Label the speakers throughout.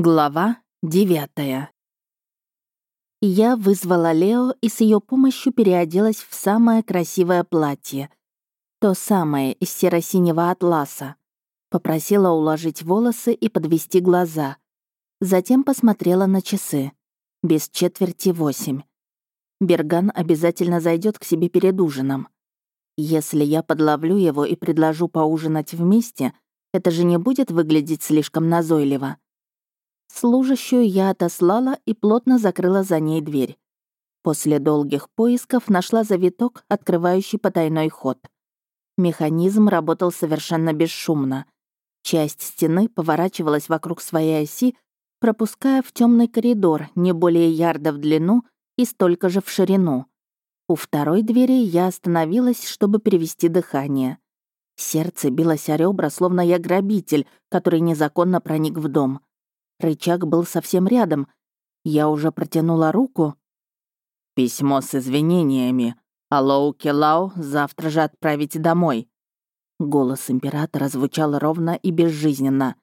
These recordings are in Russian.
Speaker 1: Глава девятая. Я вызвала Лео и с ее помощью переоделась в самое красивое платье. То самое из серо-синего атласа. Попросила уложить волосы и подвести глаза. Затем посмотрела на часы. Без четверти восемь. Берган обязательно зайдет к себе перед ужином. Если я подловлю его и предложу поужинать вместе, это же не будет выглядеть слишком назойливо. Служащую я отослала и плотно закрыла за ней дверь. После долгих поисков нашла завиток, открывающий потайной ход. Механизм работал совершенно бесшумно. Часть стены поворачивалась вокруг своей оси, пропуская в темный коридор не более ярда в длину и столько же в ширину. У второй двери я остановилась, чтобы перевести дыхание. Сердце билось о ребра, словно я грабитель, который незаконно проник в дом. Рычаг был совсем рядом. Я уже протянула руку. «Письмо с извинениями. Алоу Келау завтра же отправить домой». Голос императора звучал ровно и безжизненно.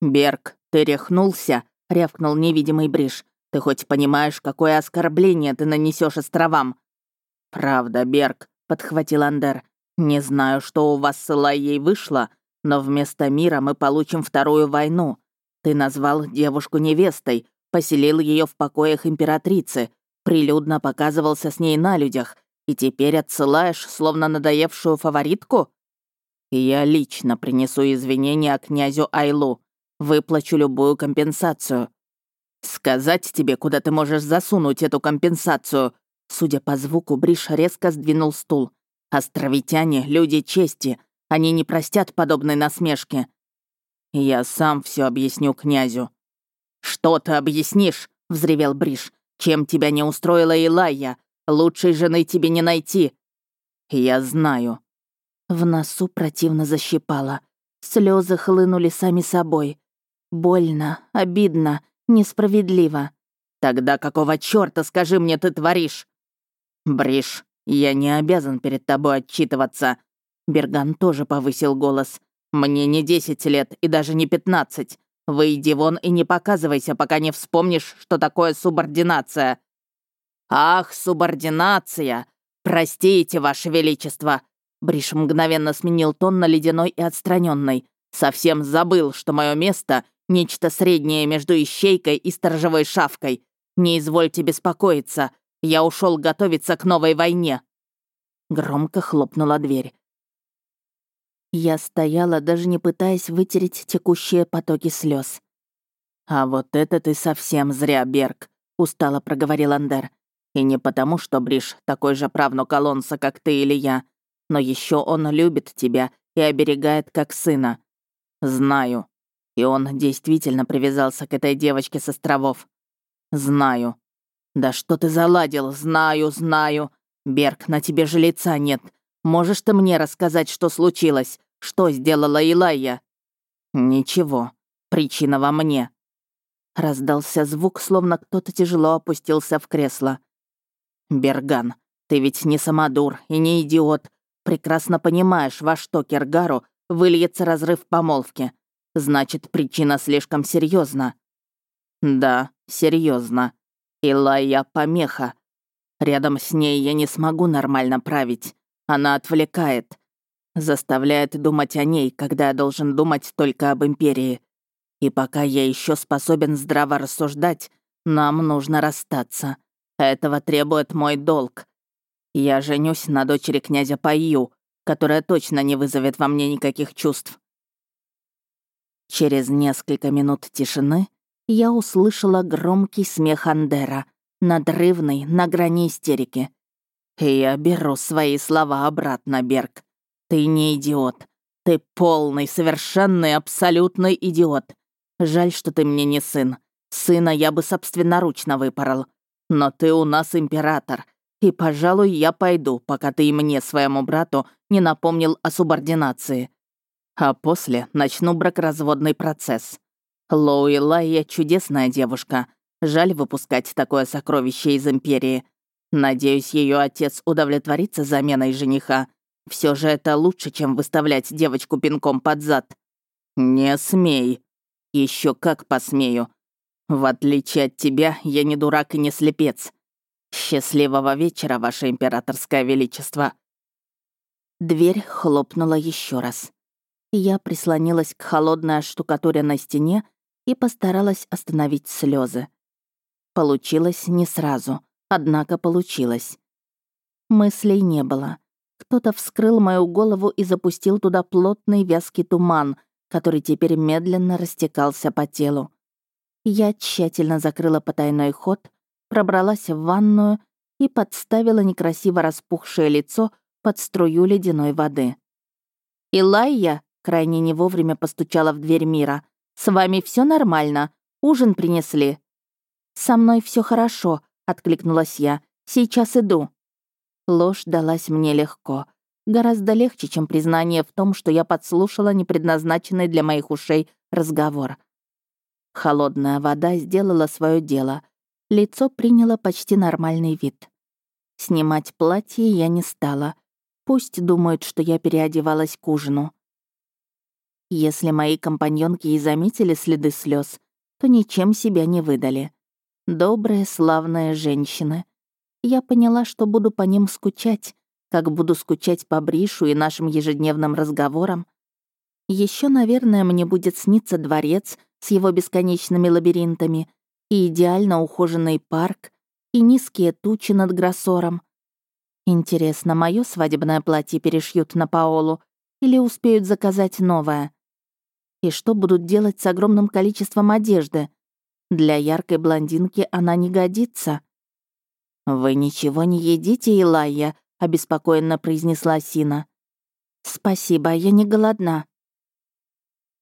Speaker 1: «Берг, ты рехнулся?» — рявкнул невидимый Бриш. «Ты хоть понимаешь, какое оскорбление ты нанесешь островам?» «Правда, Берг», — подхватил Андер. «Не знаю, что у вас с Элайей вышло, но вместо мира мы получим вторую войну. Ты назвал девушку невестой, поселил ее в покоях императрицы, прилюдно показывался с ней на людях, и теперь отсылаешь, словно надоевшую фаворитку? Я лично принесу извинения князю Айлу, выплачу любую компенсацию. Сказать тебе, куда ты можешь засунуть эту компенсацию? Судя по звуку, Бриш резко сдвинул стул. Островитяне — люди чести. Они не простят подобной насмешки. «Я сам все объясню князю». «Что ты объяснишь?» — взревел Бриш. «Чем тебя не устроила Илайя? Лучшей жены тебе не найти». «Я знаю». В носу противно защипало. Слезы хлынули сами собой. Больно, обидно, несправедливо. «Тогда какого чёрта, скажи мне, ты творишь?» «Бриш, я не обязан перед тобой отчитываться». Берган тоже повысил голос. «Мне не десять лет и даже не пятнадцать. Выйди вон и не показывайся, пока не вспомнишь, что такое субординация». «Ах, субординация! Простите, Ваше Величество!» Бриш мгновенно сменил тон на ледяной и отстраненный. «Совсем забыл, что мое место — нечто среднее между ищейкой и сторожевой шавкой. Не извольте беспокоиться, я ушел готовиться к новой войне». Громко хлопнула дверь. Я стояла, даже не пытаясь вытереть текущие потоки слез. «А вот это ты совсем зря, Берг», — устало проговорил Андер. «И не потому, что Бриш такой же правнук Алонса, как ты или я, но еще он любит тебя и оберегает как сына. Знаю. И он действительно привязался к этой девочке с островов. Знаю. Да что ты заладил? Знаю, знаю. Берг, на тебе же лица нет. Можешь ты мне рассказать, что случилось? Что сделала Илайя?» «Ничего. Причина во мне». Раздался звук, словно кто-то тяжело опустился в кресло. «Берган, ты ведь не самодур и не идиот. Прекрасно понимаешь, во что Кергару выльется разрыв помолвки. Значит, причина слишком серьезна. «Да, серьезно. Илайя помеха. Рядом с ней я не смогу нормально править. Она отвлекает. Заставляет думать о ней, когда я должен думать только об Империи. И пока я еще способен здраво рассуждать, нам нужно расстаться. Этого требует мой долг. Я женюсь на дочери князя Паю, которая точно не вызовет во мне никаких чувств. Через несколько минут тишины я услышала громкий смех Андера, надрывный, на грани истерики. Я беру свои слова обратно, Берг. Ты не идиот. Ты полный, совершенный, абсолютный идиот. Жаль, что ты мне не сын. Сына я бы собственноручно выпорол. Но ты у нас император. И, пожалуй, я пойду, пока ты и мне, своему брату, не напомнил о субординации. А после начну бракоразводный процесс. Лоуи Лайя — чудесная девушка. Жаль выпускать такое сокровище из Империи. Надеюсь, ее отец удовлетворится заменой жениха все же это лучше, чем выставлять девочку пинком под зад. Не смей.
Speaker 2: Еще как посмею. В отличие от тебя, я не дурак и не слепец. Счастливого вечера, ваше императорское величество.
Speaker 1: Дверь хлопнула еще раз. Я прислонилась к холодной штукатуре стене и постаралась остановить слезы. Получилось не сразу, однако получилось. Мыслей не было. Кто-то вскрыл мою голову и запустил туда плотный вязкий туман, который теперь медленно растекался по телу. Я тщательно закрыла потайной ход, пробралась в ванную и подставила некрасиво распухшее лицо под струю ледяной воды. «Илайя!» — крайне не вовремя постучала в дверь мира. «С вами все нормально? Ужин принесли?» «Со мной все хорошо», — откликнулась я. «Сейчас иду». Ложь далась мне легко. Гораздо легче, чем признание в том, что я подслушала непредназначенный для моих ушей разговор. Холодная вода сделала свое дело. Лицо приняло почти нормальный вид. Снимать платье я не стала. Пусть думают, что я переодевалась к ужину. Если мои компаньонки и заметили следы слез, то ничем себя не выдали. Добрые, славные женщины. Я поняла, что буду по ним скучать, как буду скучать по Бришу и нашим ежедневным разговорам. Еще, наверное, мне будет сниться дворец с его бесконечными лабиринтами и идеально ухоженный парк, и низкие тучи над Гроссором. Интересно, мое свадебное платье перешьют на Паолу или успеют заказать новое? И что будут делать с огромным количеством одежды? Для яркой блондинки она не годится. «Вы ничего не едите, Илайя?» — обеспокоенно произнесла Сина. «Спасибо, я не голодна».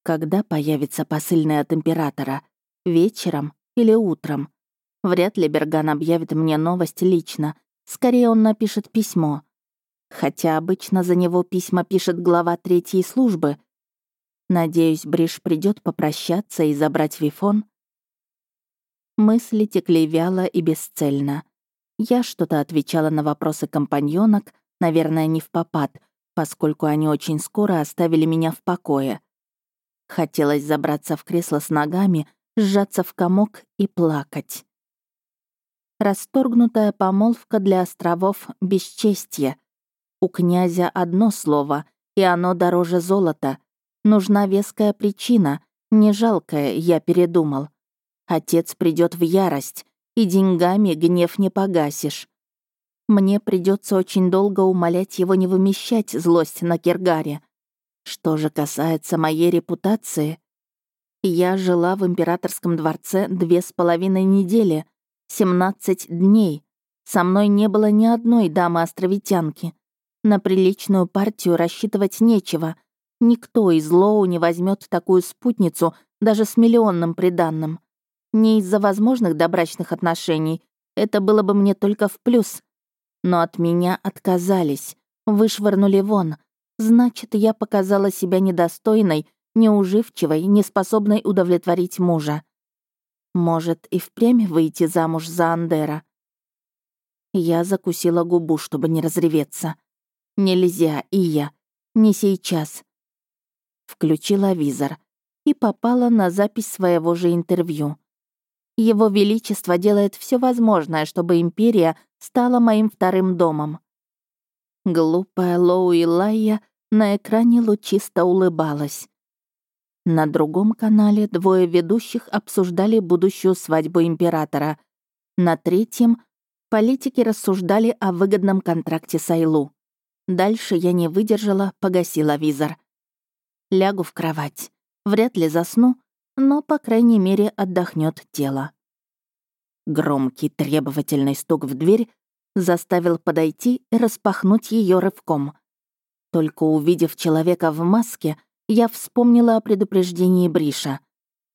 Speaker 1: Когда появится посыльный от императора? Вечером или утром? Вряд ли Берган объявит мне новость лично. Скорее, он напишет письмо. Хотя обычно за него письма пишет глава третьей службы. Надеюсь, Бриш придет попрощаться и забрать Вифон. Мысли текли вяло и бесцельно. Я что-то отвечала на вопросы компаньонок, наверное, не в попад, поскольку они очень скоро оставили меня в покое. Хотелось забраться в кресло с ногами, сжаться в комок и плакать. Расторгнутая помолвка для островов — бесчестье. У князя одно слово, и оно дороже золота. Нужна веская причина, не жалкая, я передумал. Отец придет в ярость, и деньгами гнев не погасишь. Мне придется очень долго умолять его не вымещать злость на Киргаре. Что же касается моей репутации, я жила в императорском дворце две с половиной недели, 17 дней. Со мной не было ни одной дамы-островитянки. На приличную партию рассчитывать нечего. Никто из Лоу не возьмет такую спутницу даже с миллионным приданным. Не из-за возможных добрачных отношений. Это было бы мне только в плюс. Но от меня отказались. Вышвырнули вон. Значит, я показала себя недостойной, неуживчивой, неспособной удовлетворить мужа. Может, и впрямь выйти замуж за Андера? Я закусила губу, чтобы не разреветься. Нельзя, и я. Не сейчас. Включила визор и попала на запись своего же интервью. Его Величество делает все возможное, чтобы империя стала моим вторым домом. Глупая Лоуи Лайя на экране лучисто улыбалась. На другом канале двое ведущих обсуждали будущую свадьбу императора. На третьем политики рассуждали о выгодном контракте с Айлу. Дальше я не выдержала, погасила визор. Лягу в кровать. Вряд ли засну, но, по крайней мере, отдохнет тело. Громкий требовательный стук в дверь заставил подойти и распахнуть ее рывком. Только увидев человека в маске, я вспомнила о предупреждении Бриша.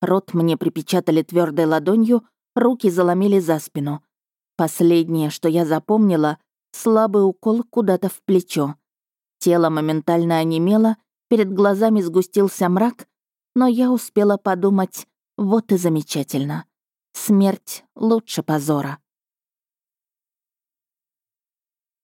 Speaker 1: Рот мне припечатали твердой ладонью, руки заломили за спину. Последнее, что я запомнила, слабый укол куда-то в плечо. Тело моментально онемело, перед глазами сгустился мрак, но я успела подумать, вот и замечательно. Смерть лучше позора.